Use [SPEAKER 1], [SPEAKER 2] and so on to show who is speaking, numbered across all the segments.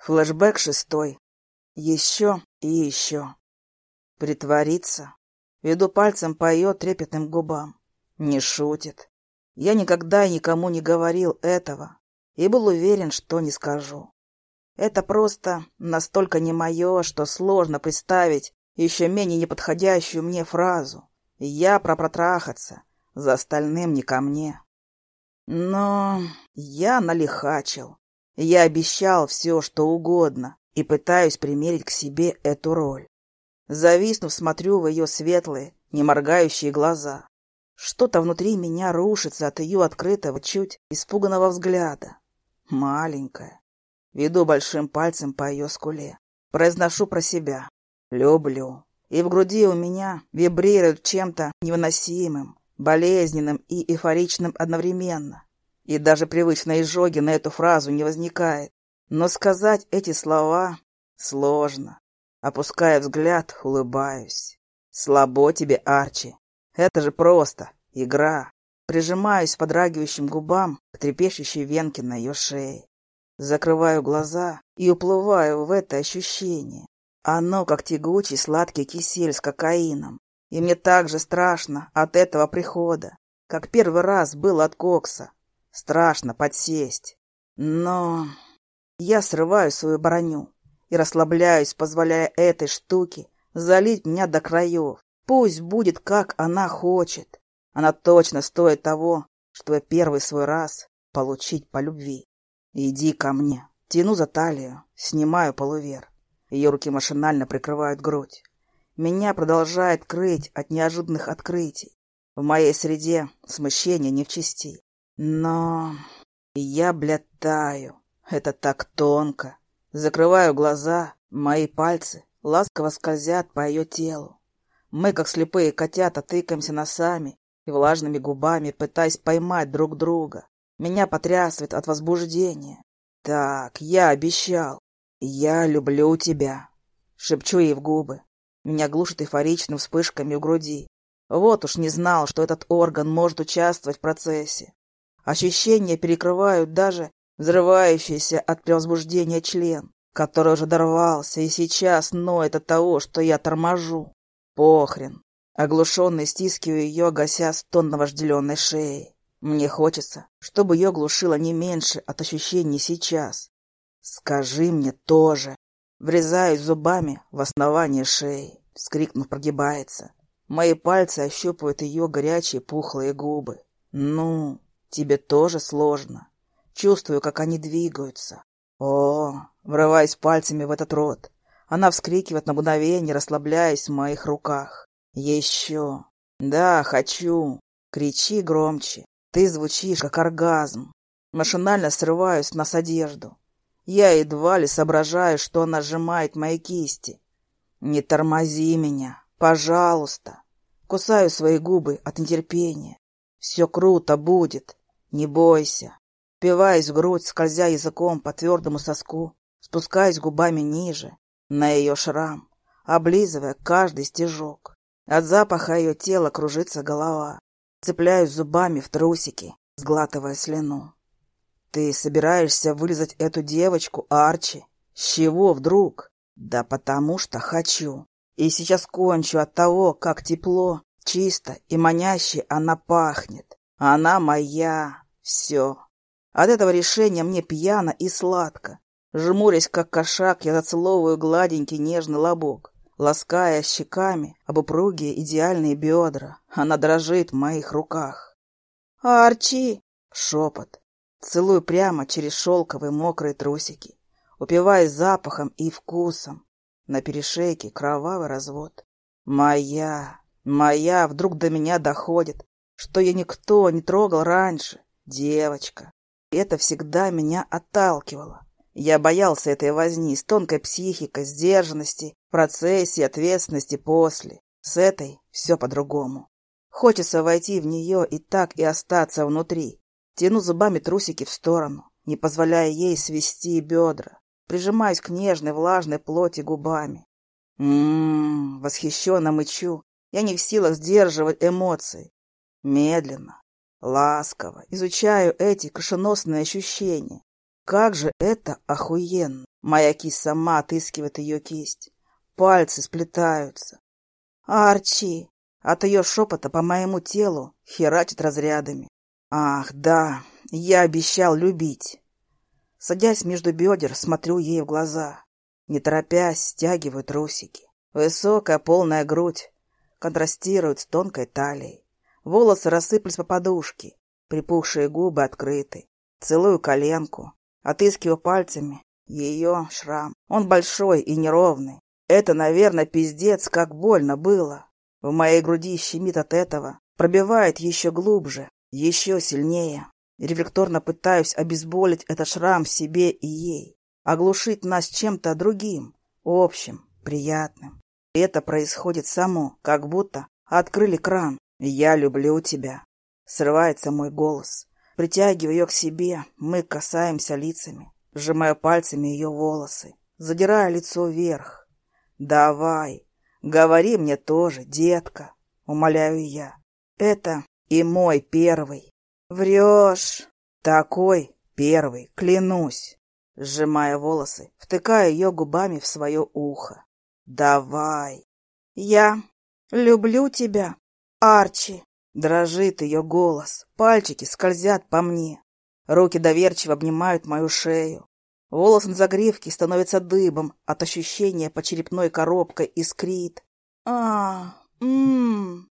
[SPEAKER 1] Флэшбэк шестой. Еще и еще. Притвориться. Веду пальцем по ее трепетным губам. Не шутит. Я никогда никому не говорил этого и был уверен, что не скажу. Это просто настолько не мое, что сложно представить еще менее неподходящую мне фразу. Я про протрахаться, за остальным не ко мне. Но я налихачил. Я обещал все, что угодно, и пытаюсь примерить к себе эту роль. Зависнув, смотрю в ее светлые, не моргающие глаза. Что-то внутри меня рушится от ее открытого, чуть испуганного взгляда. Маленькая. Веду большим пальцем по ее скуле. Произношу про себя. Люблю. И в груди у меня вибрирует чем-то невыносимым, болезненным и эйфоричным одновременно. И даже привычной изжоги на эту фразу не возникает. Но сказать эти слова сложно. Опуская взгляд, улыбаюсь. Слабо тебе, Арчи. Это же просто игра. Прижимаюсь подрагивающим губам к трепещущей венке на ее шее. Закрываю глаза и уплываю в это ощущение. Оно как тягучий сладкий кисель с кокаином. И мне так же страшно от этого прихода, как первый раз был от кокса. Страшно подсесть. Но я срываю свою броню и расслабляюсь, позволяя этой штуке залить меня до краев. Пусть будет, как она хочет. Она точно стоит того, чтобы первый свой раз получить по любви. Иди ко мне. Тяну за талию, снимаю полувер. Ее руки машинально прикрывают грудь. Меня продолжает крыть от неожиданных открытий. В моей среде смущение не в чести. Но я, блядь, таю. Это так тонко. Закрываю глаза, мои пальцы ласково скользят по ее телу. Мы, как слепые котята, тыкаемся носами и влажными губами, пытаясь поймать друг друга. Меня потрясывает от возбуждения. Так, я обещал. Я люблю тебя. Шепчу ей в губы. Меня глушит эйфоричным вспышками в груди. Вот уж не знал, что этот орган может участвовать в процессе. Ощущения перекрывают даже взрывающийся от превозбуждения член, который уже дорвался и сейчас ноет от того, что я торможу. Похрен. Оглушенный стискиваю ее, гася стон на вожделенной шее. Мне хочется, чтобы ее глушило не меньше от ощущений сейчас. Скажи мне тоже. Врезаюсь зубами в основание шеи. Вскрикнув, прогибается. Мои пальцы ощупывают ее горячие пухлые губы. Ну, Тебе тоже сложно. Чувствую, как они двигаются. О, врываясь пальцами в этот рот. Она вскрикивает на мгновение, расслабляясь в моих руках. Еще. Да, хочу. Кричи громче. Ты звучишь, как оргазм. Машинально срываюсь на одежду. Я едва ли соображаю, что она сжимает мои кисти. Не тормози меня, пожалуйста. Кусаю свои губы от нетерпения. Все круто будет. Не бойся. Впиваясь в грудь, скользя языком по твердому соску, спускаясь губами ниже, на ее шрам, облизывая каждый стежок. От запаха ее тела кружится голова. Цепляюсь зубами в трусики, сглатывая слюну. Ты собираешься вылезать эту девочку, Арчи? С чего вдруг? Да потому что хочу. И сейчас кончу от того, как тепло, чисто и маняще она пахнет. Она моя. Все. От этого решения мне пьяно и сладко. Жмурясь, как кошак, я зацеловываю гладенький нежный лобок, лаская щеками об упругие идеальные бедра. Она дрожит в моих руках. «Арчи!» — шепот. Целую прямо через шелковые мокрые трусики, упиваясь запахом и вкусом. На перешейке кровавый развод. Моя, моя, вдруг до меня доходит, что я никто не трогал раньше. Девочка. Это всегда меня отталкивало. Я боялся этой возни с тонкой психикой, сдержанности, процессе, ответственности после. С этой все по-другому. Хочется войти в нее и так и остаться внутри. Тяну зубами трусики в сторону, не позволяя ей свести бедра. Прижимаюсь к нежной влажной плоти губами. Ммм, восхищенно мычу. Я не в силах сдерживать эмоции. Медленно, ласково изучаю эти кошеносные ощущения. Как же это охуенно! Моя кисть сама отыскивает ее кисть. Пальцы сплетаются. Арчи! От ее шепота по моему телу херачит разрядами. Ах, да, я обещал любить. Садясь между бедер, смотрю ей в глаза. Не торопясь, стягиваю трусики. Высокая полная грудь контрастирует с тонкой талией. Волосы рассыпались по подушке, припухшие губы открыты. Целую коленку, отыскиваю пальцами ее шрам. Он большой и неровный. Это, наверное, пиздец, как больно было. В моей груди щемит от этого, пробивает еще глубже, еще сильнее. Рефлекторно пытаюсь обезболить этот шрам себе и ей, оглушить нас чем-то другим, общим, приятным. Это происходит само, как будто открыли кран. «Я люблю тебя». Срывается мой голос. Притягиваю ее к себе, мы касаемся лицами, сжимая пальцами ее волосы, задирая лицо вверх. «Давай, говори мне тоже, детка», — умоляю я. «Это и мой первый». «Врешь». «Такой первый, клянусь», сжимая волосы, втыкая ее губами в свое ухо. «Давай». «Я люблю тебя, Арчи». Дрожит ее голос, пальчики скользят по мне. Руки доверчиво обнимают мою шею. Волос на загривке становится дыбом, от ощущения по черепной коробкой искрит. а ммм.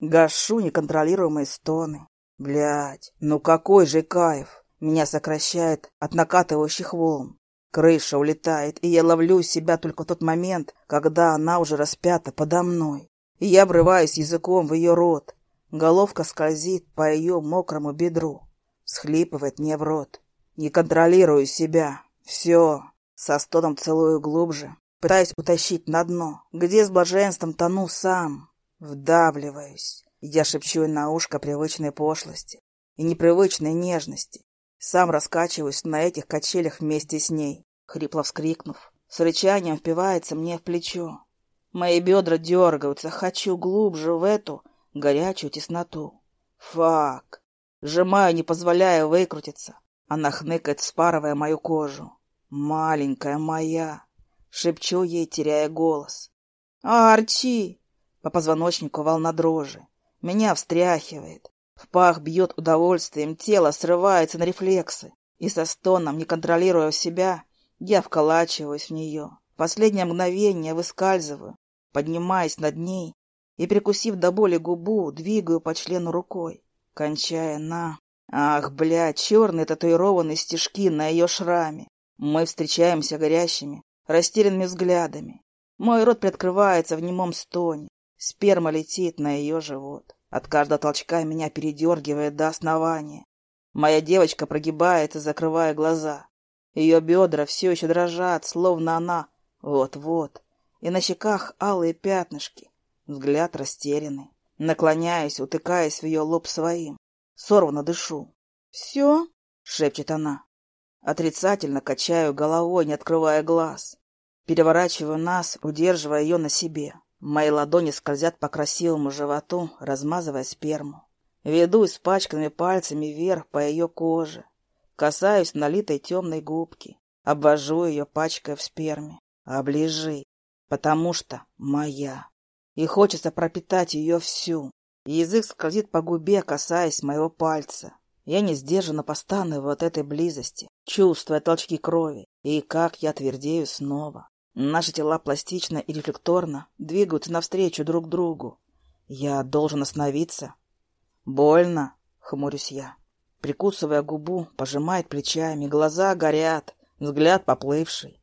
[SPEAKER 1] Гашу неконтролируемые стоны. Блядь, ну какой же кайф! Меня сокращает от накатывающих волн. Крыша улетает, и я ловлю себя только в тот момент, когда она уже распята подо мной. И я обрываюсь языком в ее рот. Головка скользит по ее мокрому бедру. Схлипывает мне в рот. Не контролирую себя. Все. Со стоном целую глубже. Пытаюсь утащить на дно, где с блаженством тону сам. Вдавливаюсь. Я шепчу на ушко привычной пошлости и непривычной нежности. Сам раскачиваюсь на этих качелях вместе с ней, хрипло вскрикнув. С рычанием впивается мне в плечо. Мои бедра дергаются, хочу глубже в эту горячую тесноту. Фак. Сжимаю, не позволяя выкрутиться. Она хныкает, спарывая мою кожу. «Маленькая моя!» Шепчу ей, теряя голос. «Арчи!» По позвоночнику волна дрожи. Меня встряхивает. В пах бьет удовольствием, тело срывается на рефлексы. И со стоном, не контролируя себя, я вколачиваюсь в нее. Последнее мгновение выскальзываю, поднимаясь над ней и, прикусив до боли губу, двигаю по члену рукой, кончая на... Ах, блядь, черные татуированные стежки на ее шраме. Мы встречаемся горящими, растерянными взглядами. Мой рот приоткрывается в немом стоне. Сперма летит на ее живот. От каждого толчка меня передергивает до основания. Моя девочка прогибается, закрывая глаза. Ее бедра все еще дрожат, словно она вот-вот. И на щеках алые пятнышки. Взгляд растерянный. Наклоняюсь, утыкаясь в ее лоб своим. Сорвано дышу. «Все?» — шепчет она. Отрицательно качаю головой, не открывая глаз. Переворачиваю нас, удерживая ее на себе. Мои ладони скользят по красивому животу, размазывая сперму. Веду испачканными пальцами вверх по ее коже. Касаюсь налитой темной губки. Обвожу ее, пачкая в сперме. Оближи, потому что моя. И хочется пропитать ее всю. Язык скользит по губе, касаясь моего пальца. Я не сдержанно постанываю от этой близости, чувствуя толчки крови, и как я твердею снова. Наши тела пластично и рефлекторно двигаются навстречу друг другу. Я должен остановиться. Больно, хмурюсь я. Прикусывая губу, пожимает плечами, глаза горят, взгляд поплывший.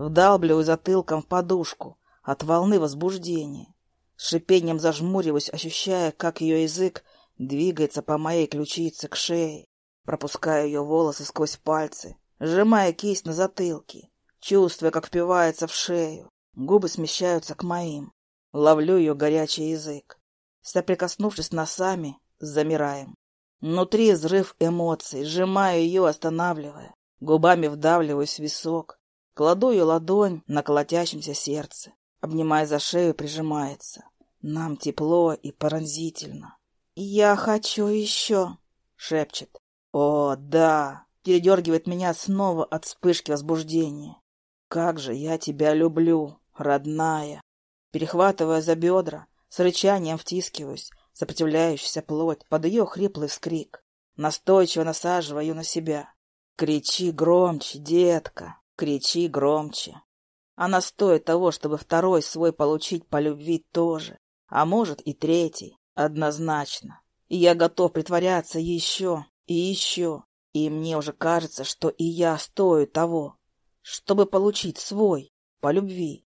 [SPEAKER 1] Вдалбливаю затылком в подушку от волны возбуждения. С шипением зажмуриваюсь, ощущая, как ее язык двигается по моей ключице к шее, пропуская ее волосы сквозь пальцы, сжимая кисть на затылке, чувствуя, как впивается в шею. Губы смещаются к моим. Ловлю ее горячий язык. Соприкоснувшись носами, замираем. Внутри взрыв эмоций, сжимаю ее, останавливая. Губами вдавливаюсь в висок. Кладу ее ладонь на колотящемся сердце. Обнимая за шею, прижимается. Нам тепло и пронзительно. «Я хочу еще», — шепчет. «О, да!» передергивает меня снова от вспышки возбуждения. Как же я тебя люблю, родная. Перехватывая за бедра, с рычанием втискиваюсь, сопротивляющаяся плоть под ее хриплый вскрик, настойчиво насаживая ее на себя. Кричи громче, детка, кричи громче. Она стоит того, чтобы второй свой получить по любви тоже, а может и третий, однозначно. И я готов притворяться еще и еще, и мне уже кажется, что и я стою того, чтобы получить свой по любви.